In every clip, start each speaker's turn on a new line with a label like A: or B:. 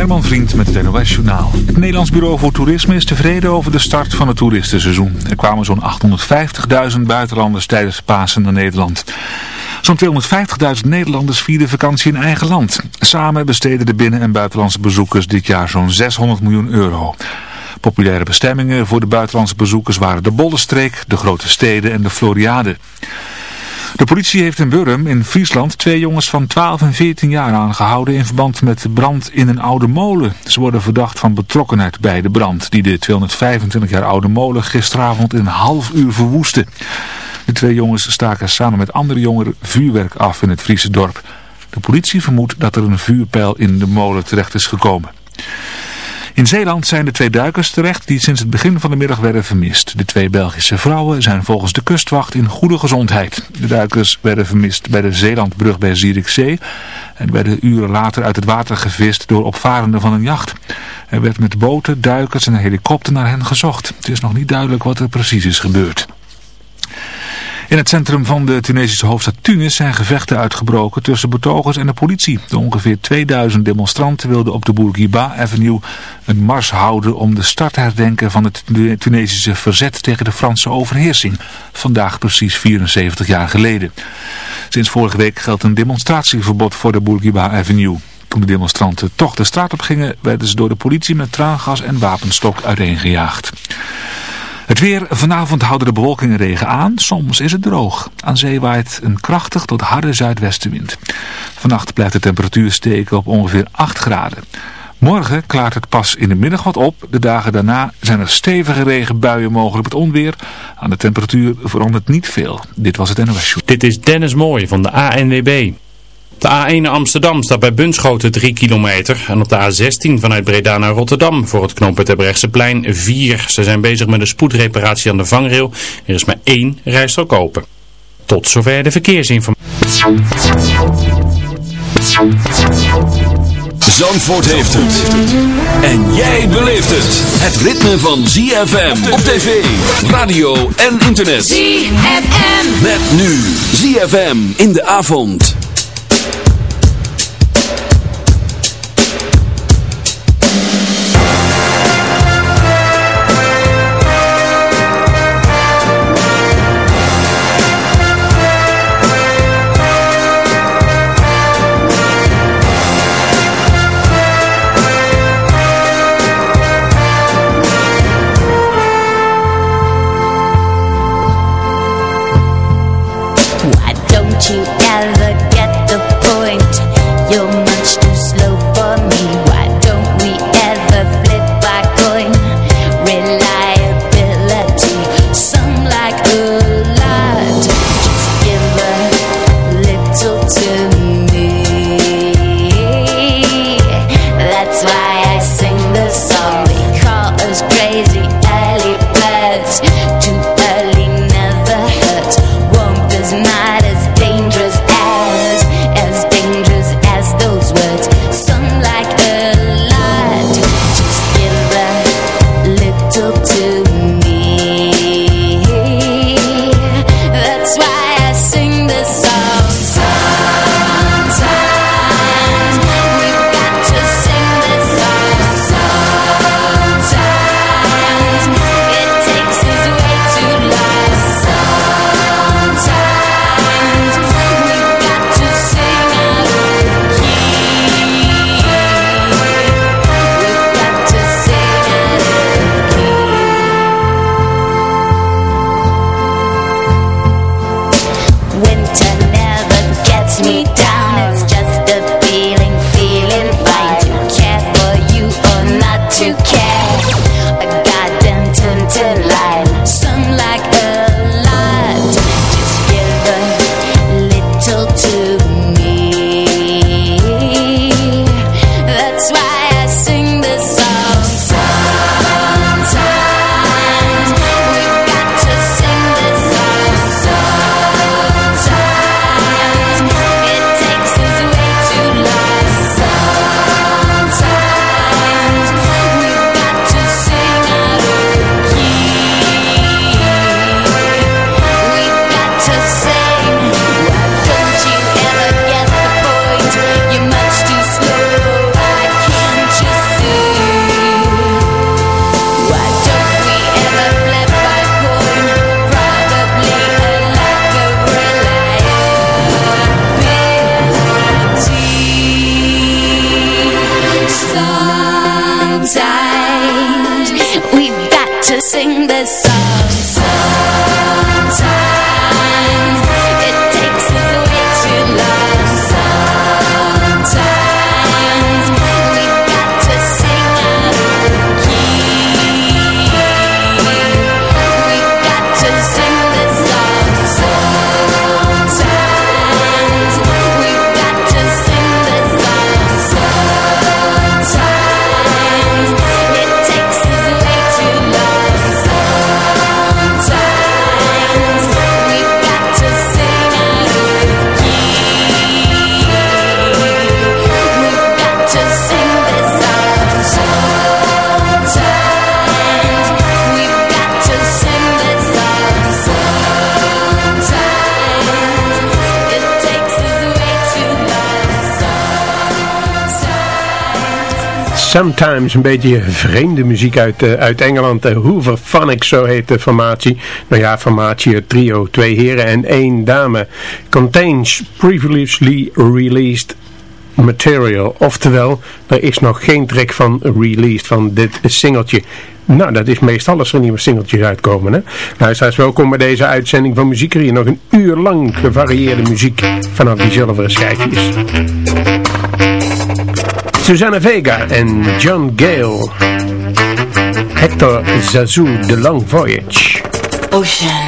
A: Herman Vriend met het NOS Journaal. Het Nederlands Bureau voor Toerisme is tevreden over de start van het toeristenseizoen. Er kwamen zo'n 850.000 buitenlanders tijdens Pasen naar Nederland. Zo'n 250.000 Nederlanders vierden vakantie in eigen land. Samen besteden de binnen- en buitenlandse bezoekers dit jaar zo'n 600 miljoen euro. Populaire bestemmingen voor de buitenlandse bezoekers waren de Bollenstreek, de grote steden en de Floriade. De politie heeft in Burrum in Friesland twee jongens van 12 en 14 jaar aangehouden in verband met de brand in een oude molen. Ze worden verdacht van betrokkenheid bij de brand die de 225 jaar oude molen gisteravond in een half uur verwoestte. De twee jongens staken samen met andere jongeren vuurwerk af in het Friese dorp. De politie vermoedt dat er een vuurpijl in de molen terecht is gekomen. In Zeeland zijn de twee duikers terecht die sinds het begin van de middag werden vermist. De twee Belgische vrouwen zijn volgens de kustwacht in goede gezondheid. De duikers werden vermist bij de Zeelandbrug bij Zierikzee en werden uren later uit het water gevist door opvarenden van een jacht. Er werd met boten, duikers en een helikopter naar hen gezocht. Het is nog niet duidelijk wat er precies is gebeurd. In het centrum van de Tunesische hoofdstad Tunis zijn gevechten uitgebroken tussen betogers en de politie. De ongeveer 2000 demonstranten wilden op de Bourguiba Avenue een mars houden om de start te herdenken van het Tunesische verzet tegen de Franse overheersing. Vandaag precies 74 jaar geleden. Sinds vorige week geldt een demonstratieverbod voor de Bourguiba Avenue. Toen de demonstranten toch de straat op gingen, werden ze door de politie met traangas en wapenstok uiteengejaagd. Het weer, vanavond houden de bewolking en regen aan. Soms is het droog. Aan zee waait een krachtig tot harde zuidwestenwind. Vannacht blijft de temperatuur steken op ongeveer 8 graden. Morgen klaart het pas in de middag wat op. De dagen daarna zijn er stevige regenbuien mogelijk met onweer. Aan de temperatuur verandert niet veel. Dit was het NOS Show.
B: Dit is Dennis Mooij van de ANWB. De A1 naar Amsterdam staat bij Bunschoten 3 kilometer. En op de A16 vanuit Breda naar Rotterdam voor het knooppunt plein 4. Ze zijn bezig met een spoedreparatie aan de vangrail. Er is maar één rijstrook open. Tot zover de verkeersinformatie.
C: Zandvoort heeft het. En jij beleeft het. Het ritme van ZFM op tv, radio en internet.
D: ZFM.
C: Met nu ZFM in de avond.
D: Sometimes
E: een beetje vreemde muziek uit, uh, uit Engeland. De Hoover Phonics, zo heet de formatie. Nou ja, formatie, trio, twee heren en één dame. Contains previously released material. Oftewel, er is nog geen track van released van dit singeltje. Nou, dat is meestal als er nieuwe singeltjes uitkomen. Hè? Luisteraars, welkom bij deze uitzending van Muziek. Hier nog een uur lang gevarieerde muziek vanaf die zilveren schijfjes. Susanna Vega en John Gale. Hector Zazou, The Long Voyage.
F: Ocean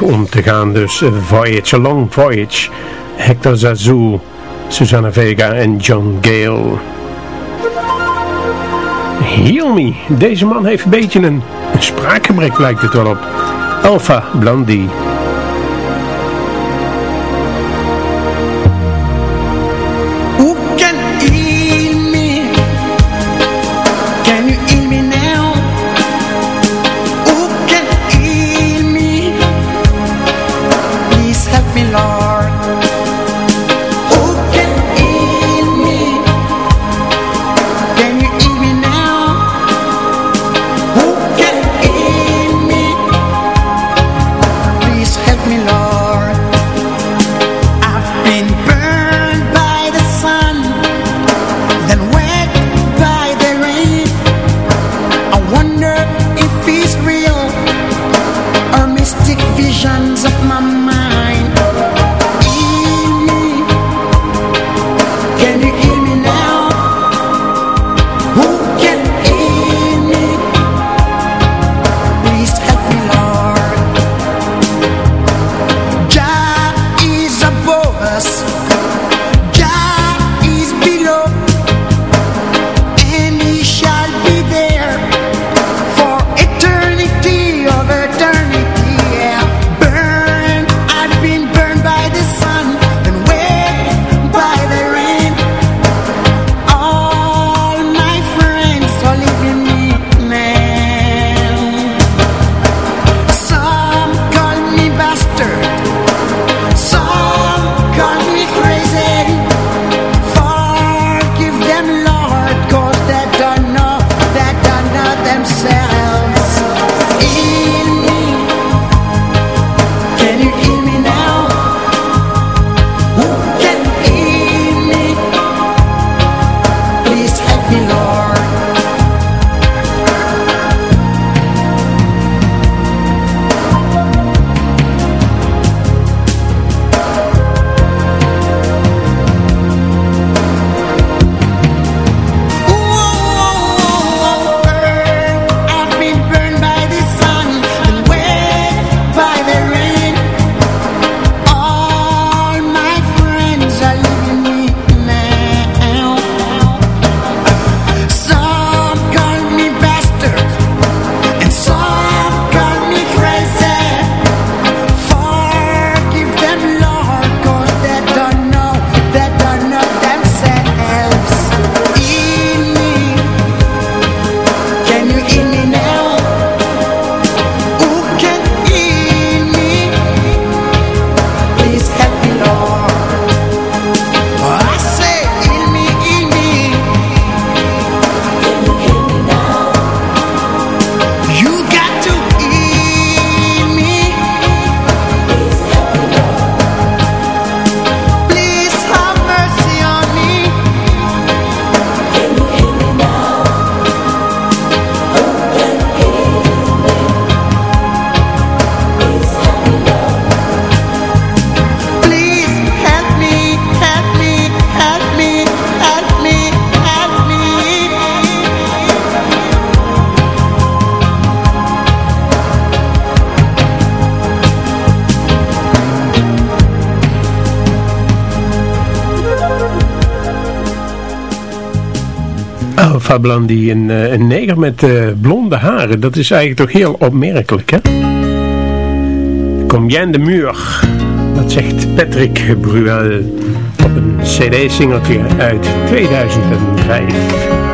G: om te gaan. Dus Voyage, A Long Voyage. Hector Zazou, Susanna Vega en John Gale. Heal Me. Deze man heeft een beetje een, een spraakgebrek lijkt het wel op. Alpha Blondie. Blondie, een, eh, een neger met uh, blonde haren. Dat is eigenlijk toch heel opmerkelijk, hè? Combien de Muur, dat zegt Patrick Bruel op een cd-singeltje uit 2005.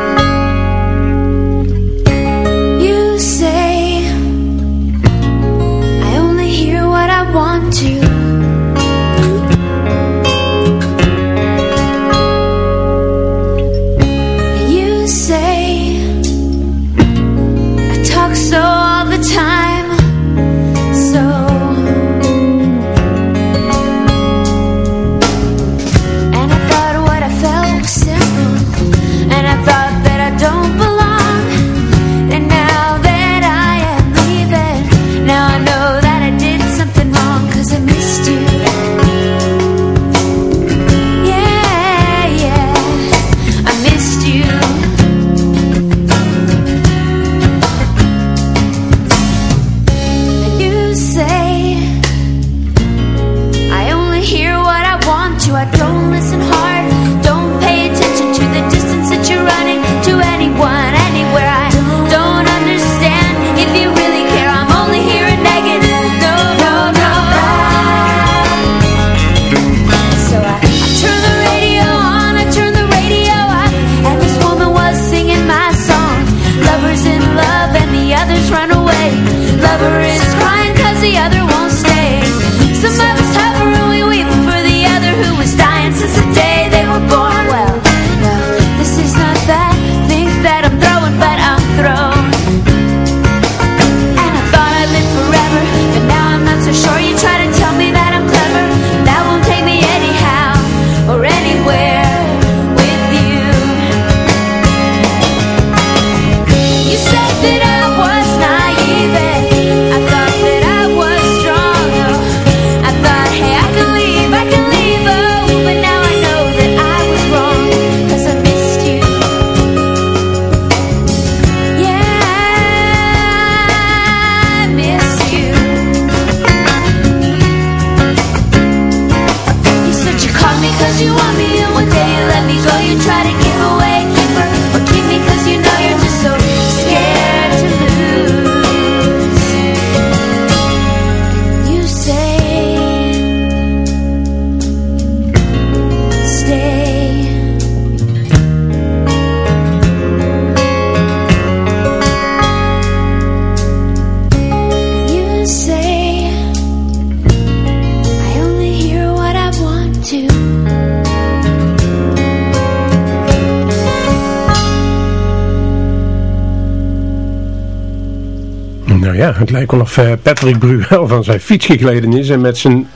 E: Het lijkt wel of uh, Patrick Bruel van zijn fiets gegleden is en met zijn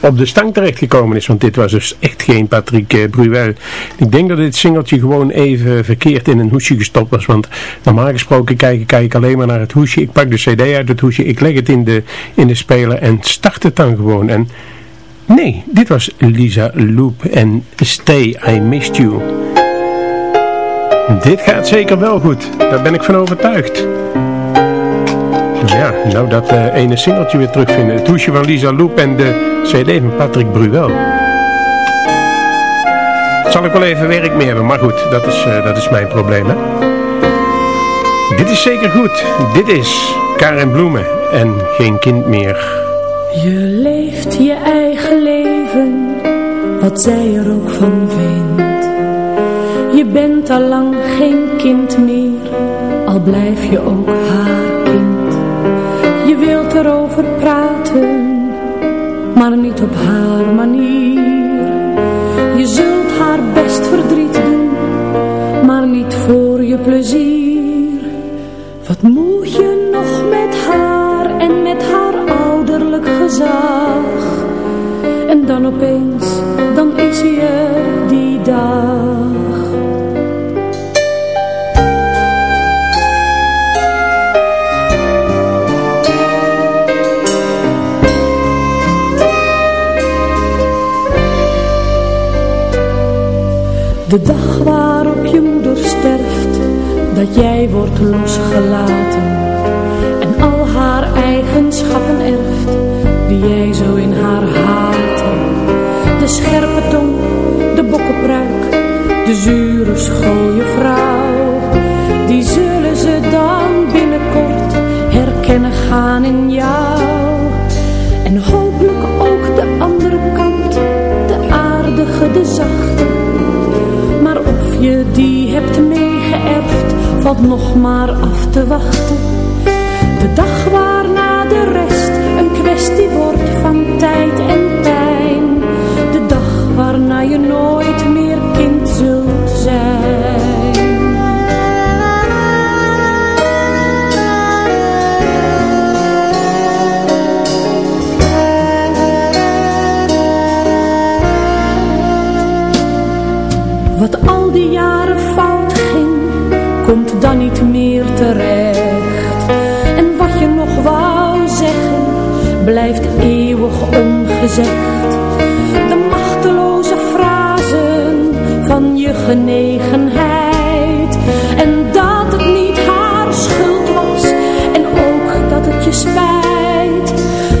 E: op de stang terechtgekomen is. Want dit was dus echt geen Patrick uh, Bruel. Ik denk dat dit singeltje gewoon even verkeerd in een hoesje gestopt was. Want normaal gesproken kijk, kijk ik alleen maar naar het hoesje. Ik pak de cd uit het hoesje, ik leg het in de, in de speler en start het dan gewoon. En nee, dit was Lisa Loop en Stay, I Missed You. Dit gaat zeker wel goed, daar ben ik van overtuigd. Ja, nou dat uh, ene singeltje weer terugvinden. Het hoesje van Lisa Loep en de cd van Patrick Bruel. Zal ik wel even werk meer hebben, maar goed, dat is, uh, dat is mijn probleem hè. Dit is zeker goed. Dit is Karen Bloemen en geen kind meer.
H: Je leeft je eigen leven, wat zij er ook van vindt. Je bent al lang geen kind meer, al blijf je ook haar. Je wilt erover praten, maar niet op haar manier. Je zult haar best verdriet doen, maar niet voor je plezier. Wat moet je nog met haar en met haar ouderlijk gezag? En dan opeens, dan is je die dag. De dag waarop je moeder sterft, dat jij wordt losgelaten en al haar eigenschappen erft, die jij zo in haar haatte. De scherpe tong, de bokkenpruik, de zure schooie vrouw, die zullen ze dan binnenkort herkennen gaan in jou. Valt nog maar af te wachten. De dag waarna De machteloze frasen van je genegenheid. En dat het niet haar schuld was, en ook dat het je spijt.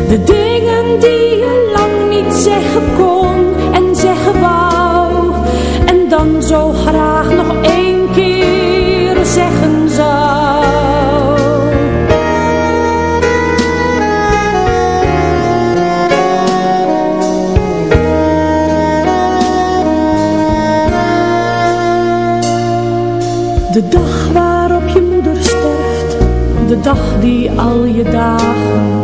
H: De dingen die je lang niet zeggen kon dag die al je dagen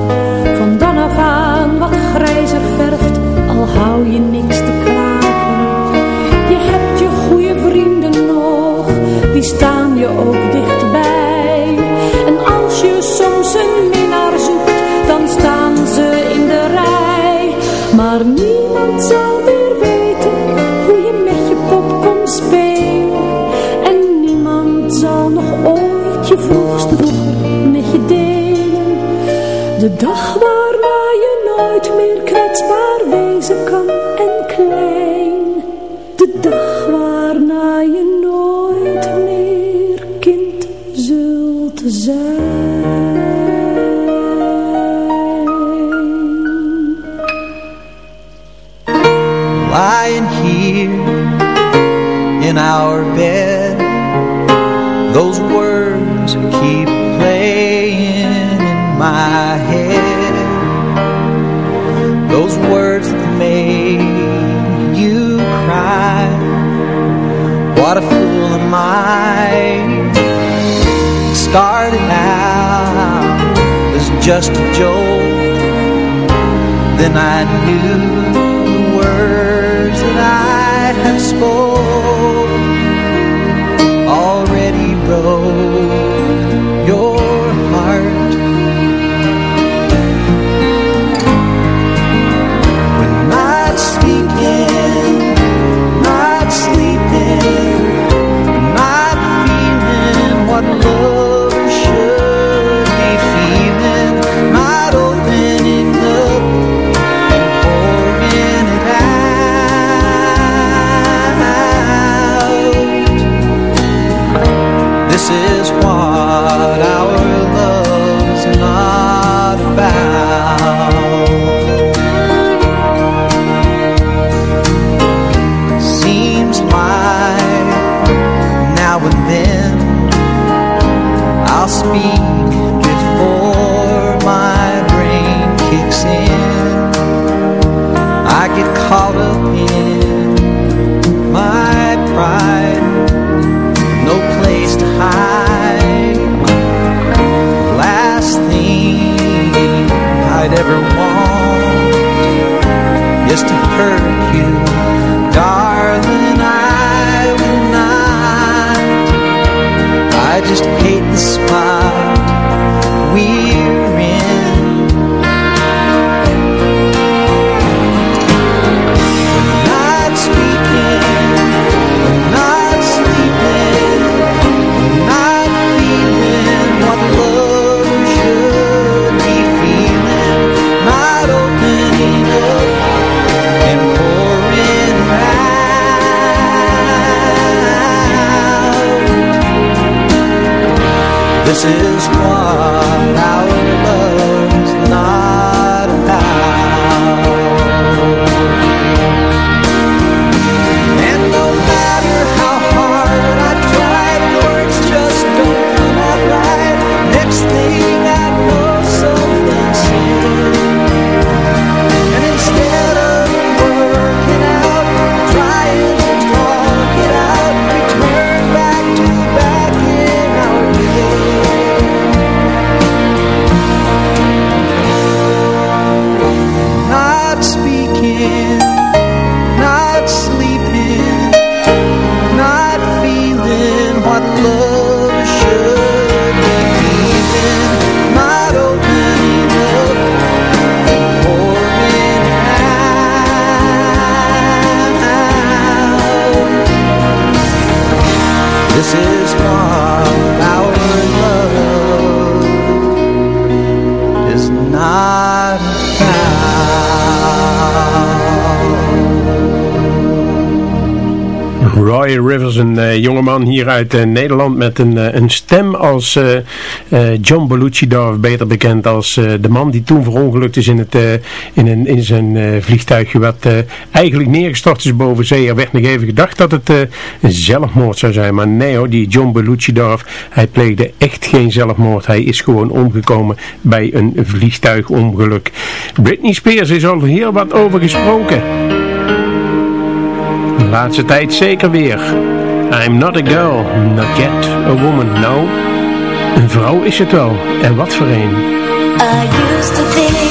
H: De dag
I: What a fool am I started out as just a joke. Then I knew the words that I had spoke
E: jongeman hier uit uh, Nederland met een, uh, een stem als John Dorf, beter bekend als de man die toen verongelukt is in, het, in, een, in zijn vliegtuigje wat eigenlijk neergestort is boven zee. Er werd nog even gedacht dat het een zelfmoord zou zijn, maar nee hoor, die John Dorf, hij pleegde echt geen zelfmoord. Hij is gewoon omgekomen bij een vliegtuigongeluk. Britney Spears is al heel wat over gesproken. De laatste tijd zeker weer. I'm not a girl, not yet a woman, no. Een vrouw is het wel, en wat voor een.
C: I used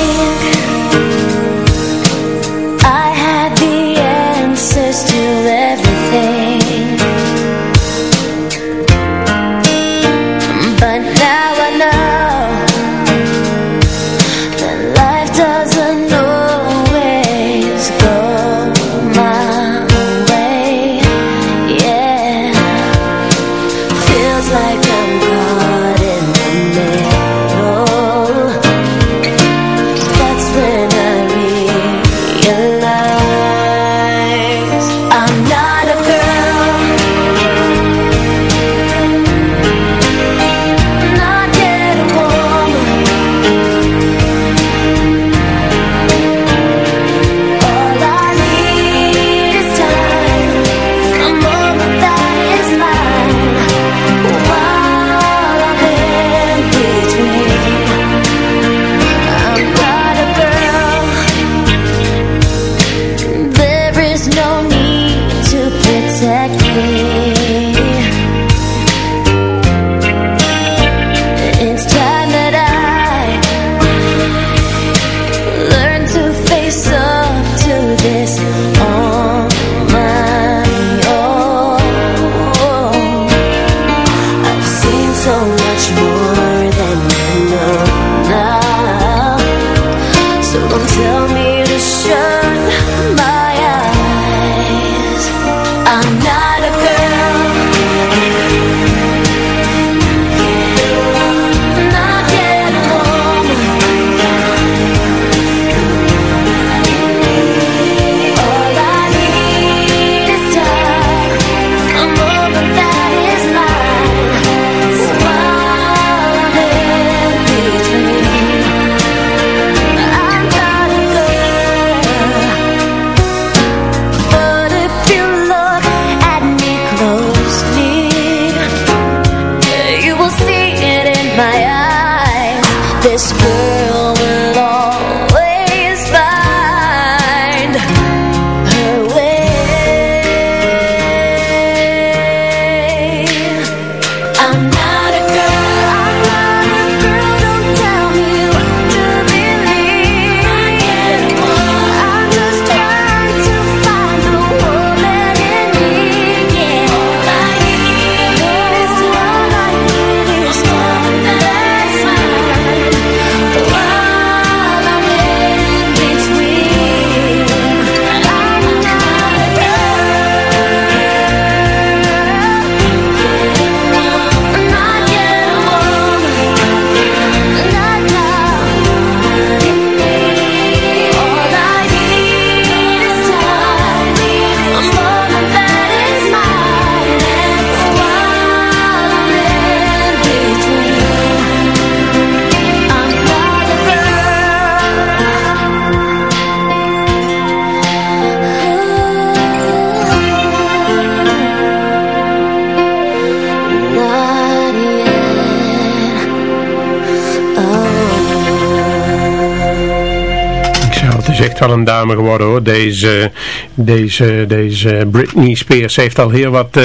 E: wel een dame geworden hoor. Deze, deze, deze Britney Spears heeft al heel wat, uh,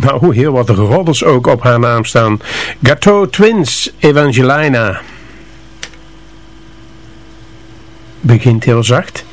E: nou, heel wat roddels ook op haar naam staan. Gateau Twins, Evangelina. Begint heel zacht,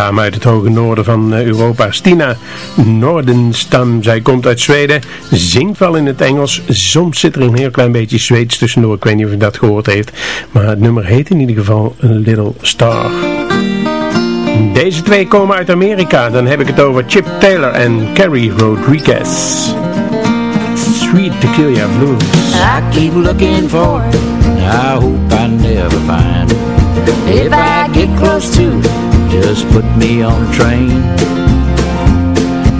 E: dame uit het hoge noorden van eh, Europa, Stina Nordenstam. Zij komt uit Zweden, zingt wel in het Engels. Soms zit er een heel klein beetje Zweeds tussendoor. Ik weet niet of u dat gehoord heeft. Maar het nummer heet in ieder geval Little Star. Deze twee komen uit Amerika. Dan heb ik het over Chip Taylor en Carrie Rodriguez. Sweet Tequila Blues.
J: I keep looking for. I hope I never find. If I get close to just put me on a train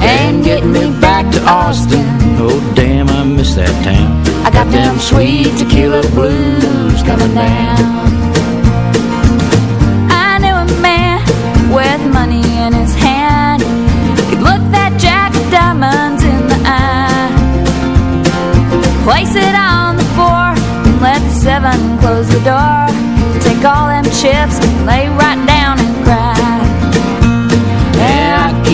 J: and get me back to Austin. Oh damn, I miss that town. I got them sweet tequila blues coming down.
K: I knew a man with money in his hand. Could look that jack of diamonds in the eye. Place it on the floor and let the seven close the door. Take all them chips and lay right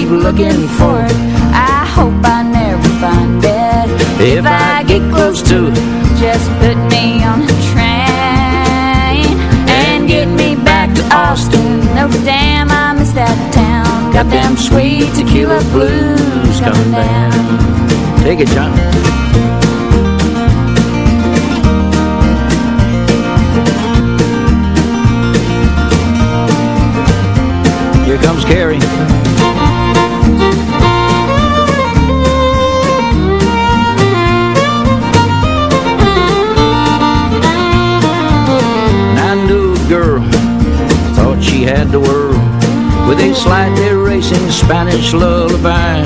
J: keep looking for it.
K: I hope I never find it.
J: If I get close to it,
K: Just put me on a train and get me back to Austin. No damn, I miss that town. Got them sweet tequila blues coming down.
J: take it, John. Here comes Carrie. Spanish lullaby.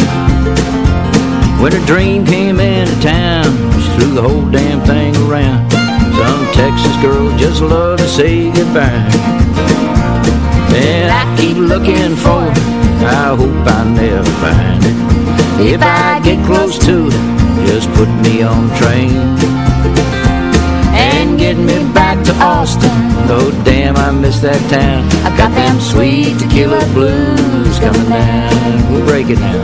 J: When her dream came into town, she threw the whole damn thing around. Some Texas girl just love to say goodbye. And I keep looking for it, I hope I never find it. If I get close to it, just put me on the train. Get me back to Austin, though damn I miss that town. I got them sweet tequila blues coming down. We'll break it now.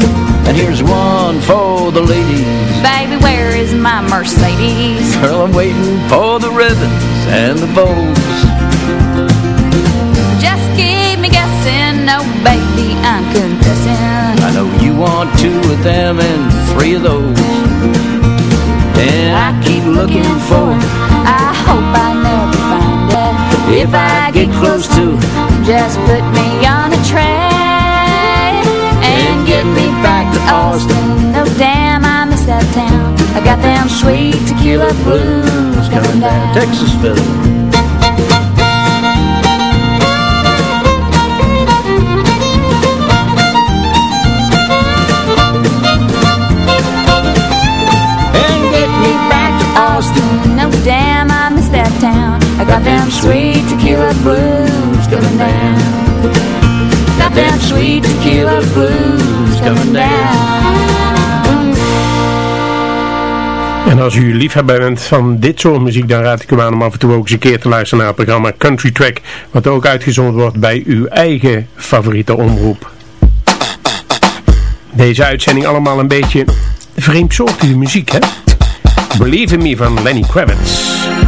J: And here's one for the ladies.
K: Baby, where is my Mercedes?
J: Girl, I'm waiting for the ribbons and the bows.
K: Just keep me guessing, no baby, I'm confessing.
J: I know you want two of them and three of those. And I keep looking for
K: hope I never find it.
J: If I get close to
K: Just put me on a train and get me back to Austin. Oh damn, I miss that town. I got them sweet tequila blues coming down.
J: Texas
K: them sweet tequila blues coming down. Them sweet tequila blues coming down.
L: En als u liefhebber bent van dit soort muziek, dan raad ik u aan om af en toe ook eens een keer te luisteren naar het programma Country Track, wat ook uitgezonden wordt bij uw eigen favoriete omroep. Deze uitzending allemaal een beetje vreemdsoortige muziek, hè? Believe in Me van Lenny Kravitz.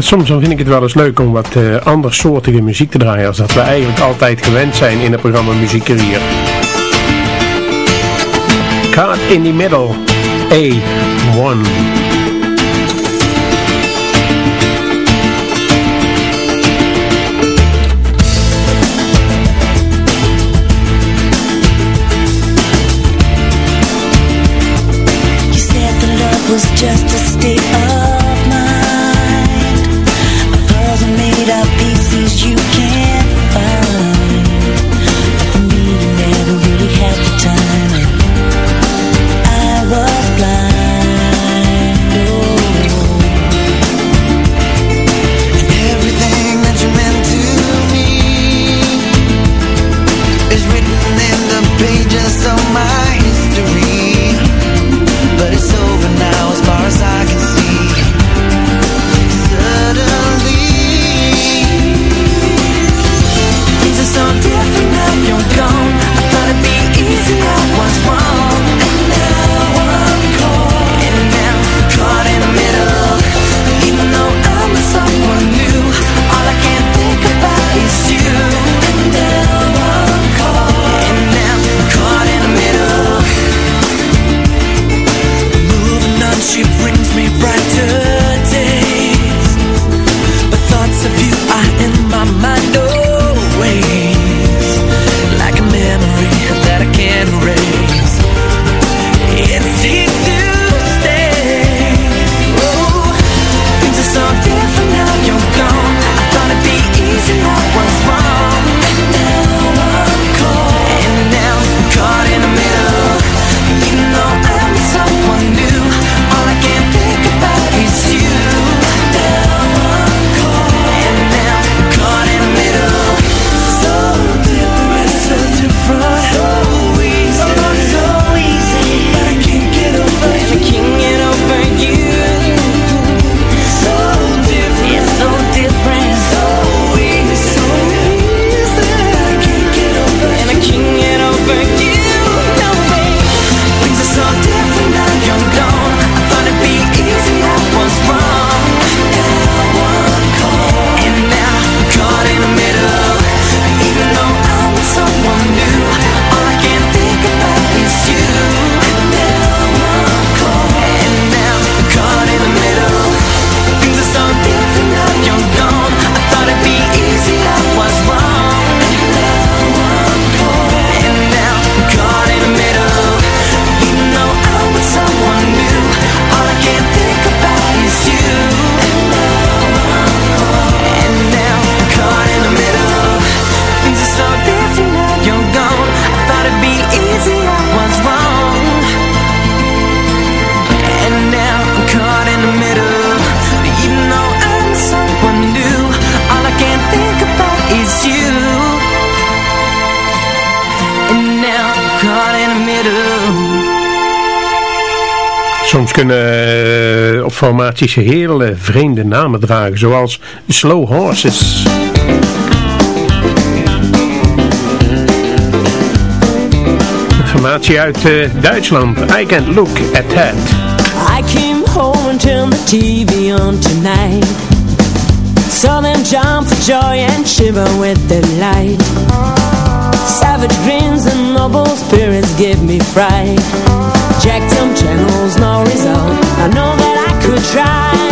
C: Soms vind ik het wel eens leuk om wat uh, andersoortige muziek te draaien als dat we eigenlijk altijd gewend zijn in het programma Muziek Career. In the Middle, A1. kunnen eh, op formaties hele vreemde namen dragen, zoals Slow Horses. Informatie uit eh, Duitsland. I can't look at that.
M: I came home and turned the TV on tonight. Saw them jump for joy and shiver with the light. Savage dreams and noble spirits give me fright. checked some channels, no result. I know that I could try.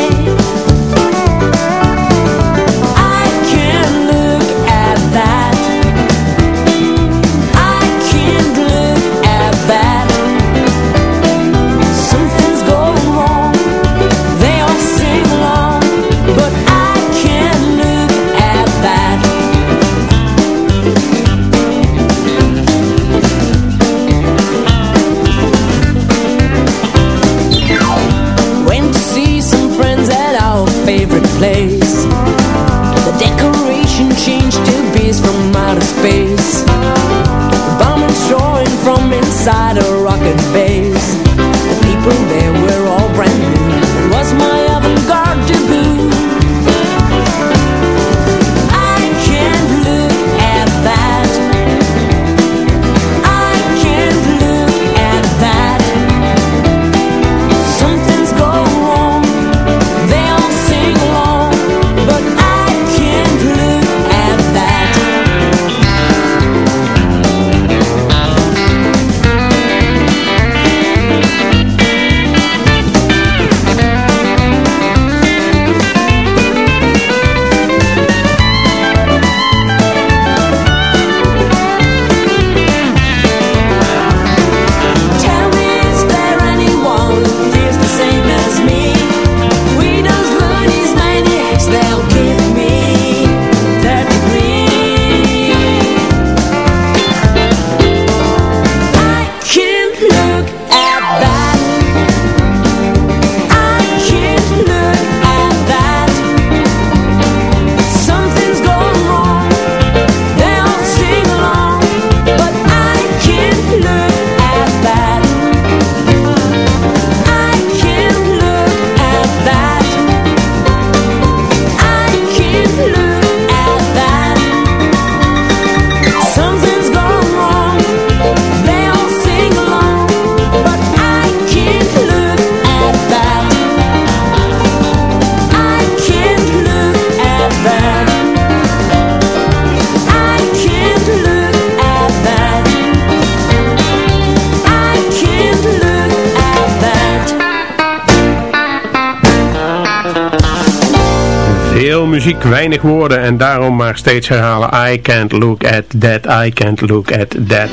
E: Weinig woorden en daarom maar steeds herhalen I can't look at that, I can't look at that.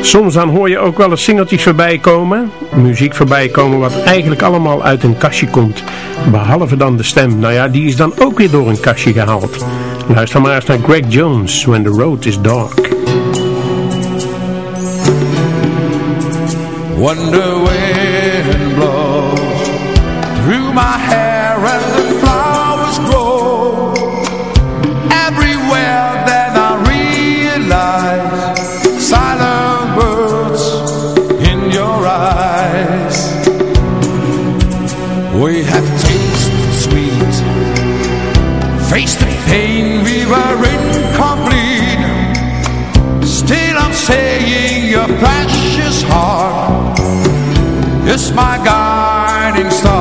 E: Soms dan hoor je ook wel eens singeltjes voorbij komen, muziek voorbij komen wat eigenlijk allemaal uit een kastje komt. Behalve dan de stem, nou ja, die is dan ook weer door een kastje gehaald. Luister maar eens naar Greg Jones, When the Road is Dark.
N: Wonder wind blows through my hair your precious heart is my guiding star.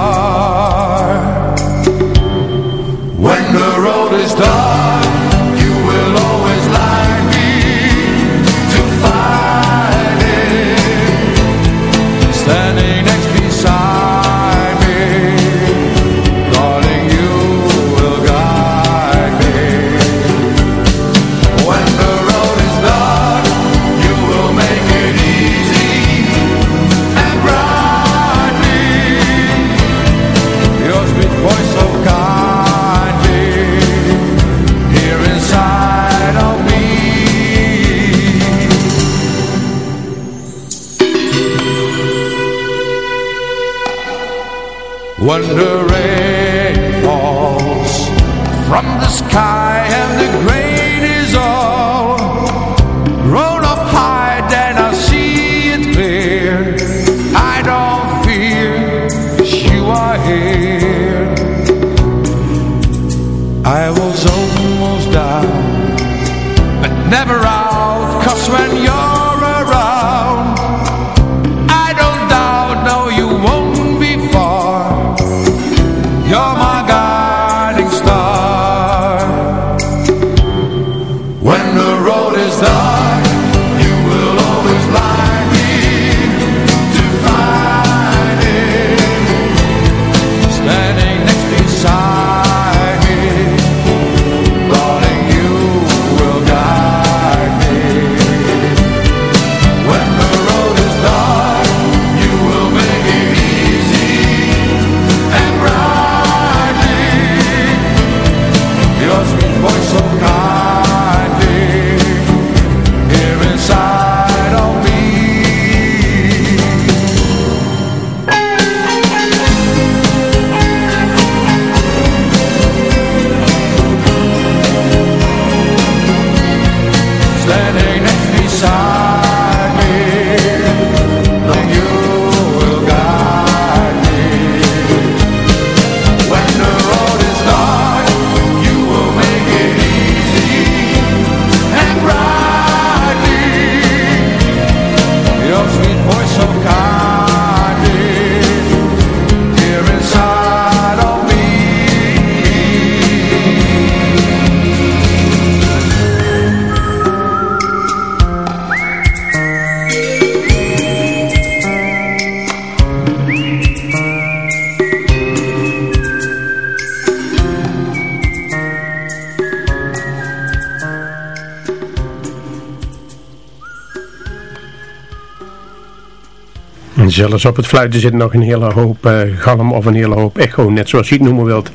E: Zelfs op het fluiten zit nog een hele hoop eh, galm of een hele hoop echo, net zoals je het noemen wilt.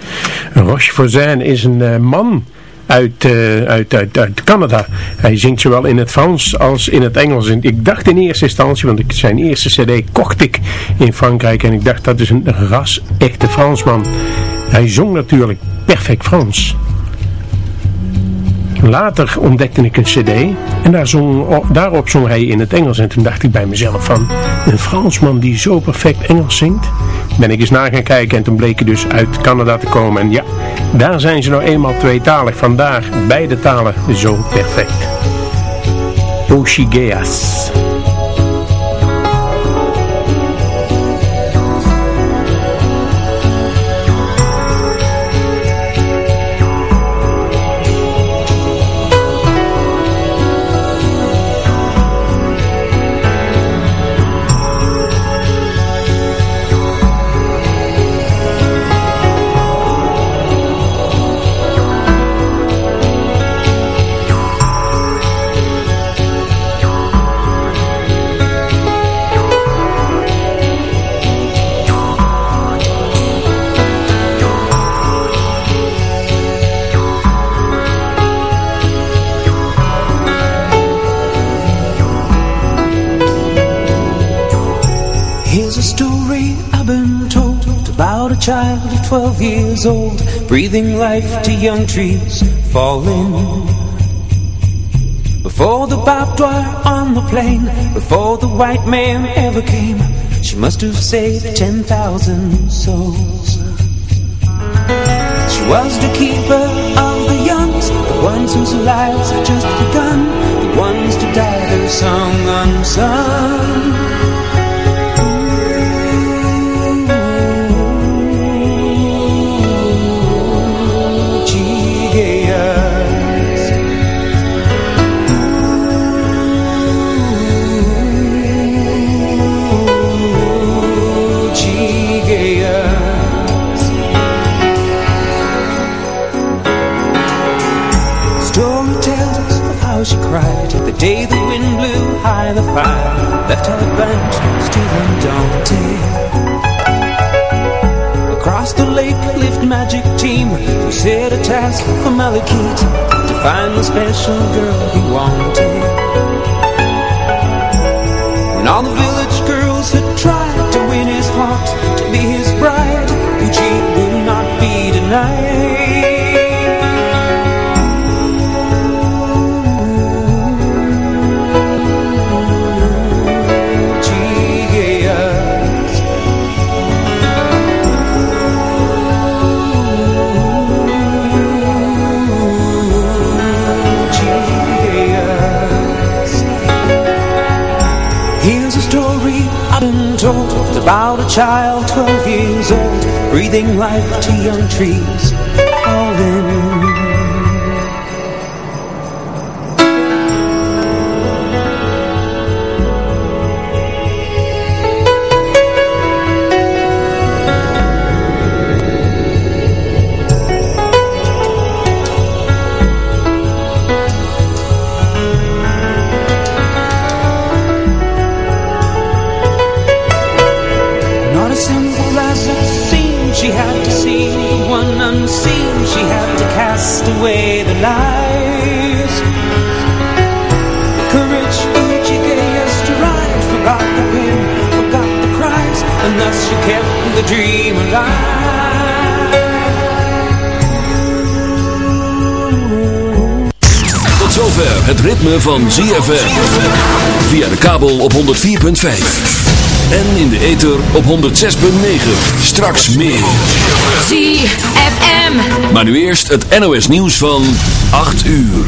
E: Roche Voisin is een eh, man uit, eh, uit, uit, uit Canada. Hij zingt zowel in het Frans als in het Engels. En ik dacht in eerste instantie, want zijn eerste cd kocht ik in Frankrijk en ik dacht dat is een ras echte Fransman. Hij zong natuurlijk perfect Frans. Later ontdekte ik een cd en daar zong, daarop zong hij in het Engels. En toen dacht ik bij mezelf van, een Fransman die zo perfect Engels zingt. Ben ik eens na gaan kijken en toen bleek hij dus uit Canada te komen. En ja, daar zijn ze nou eenmaal tweetalig. Vandaar beide talen zo perfect. Oshigeas.
O: Child of 12 years old, breathing life to young trees falling. Before the barbed wire on the plain, before the white man ever came, she must have saved 10,000 souls. She was the keeper of the youngs, the ones whose lives had just begun, the ones to die their song unsung. Day the wind blew high the fire Left her burnt, still undaunted. Across the lake lived magic team Who set a task for Malekith To find the special girl he wanted. When all the village girls had tried To win his heart, to be his bride Eugene would not be denied child 12 years old Breathing life to young trees she kept the dream alive
C: Tot zover het ritme van ZFM Via de kabel op 104.5 en in de ether op 106.9. Straks meer.
K: ZFM.
C: Maar nu eerst het NOS nieuws van 8 uur.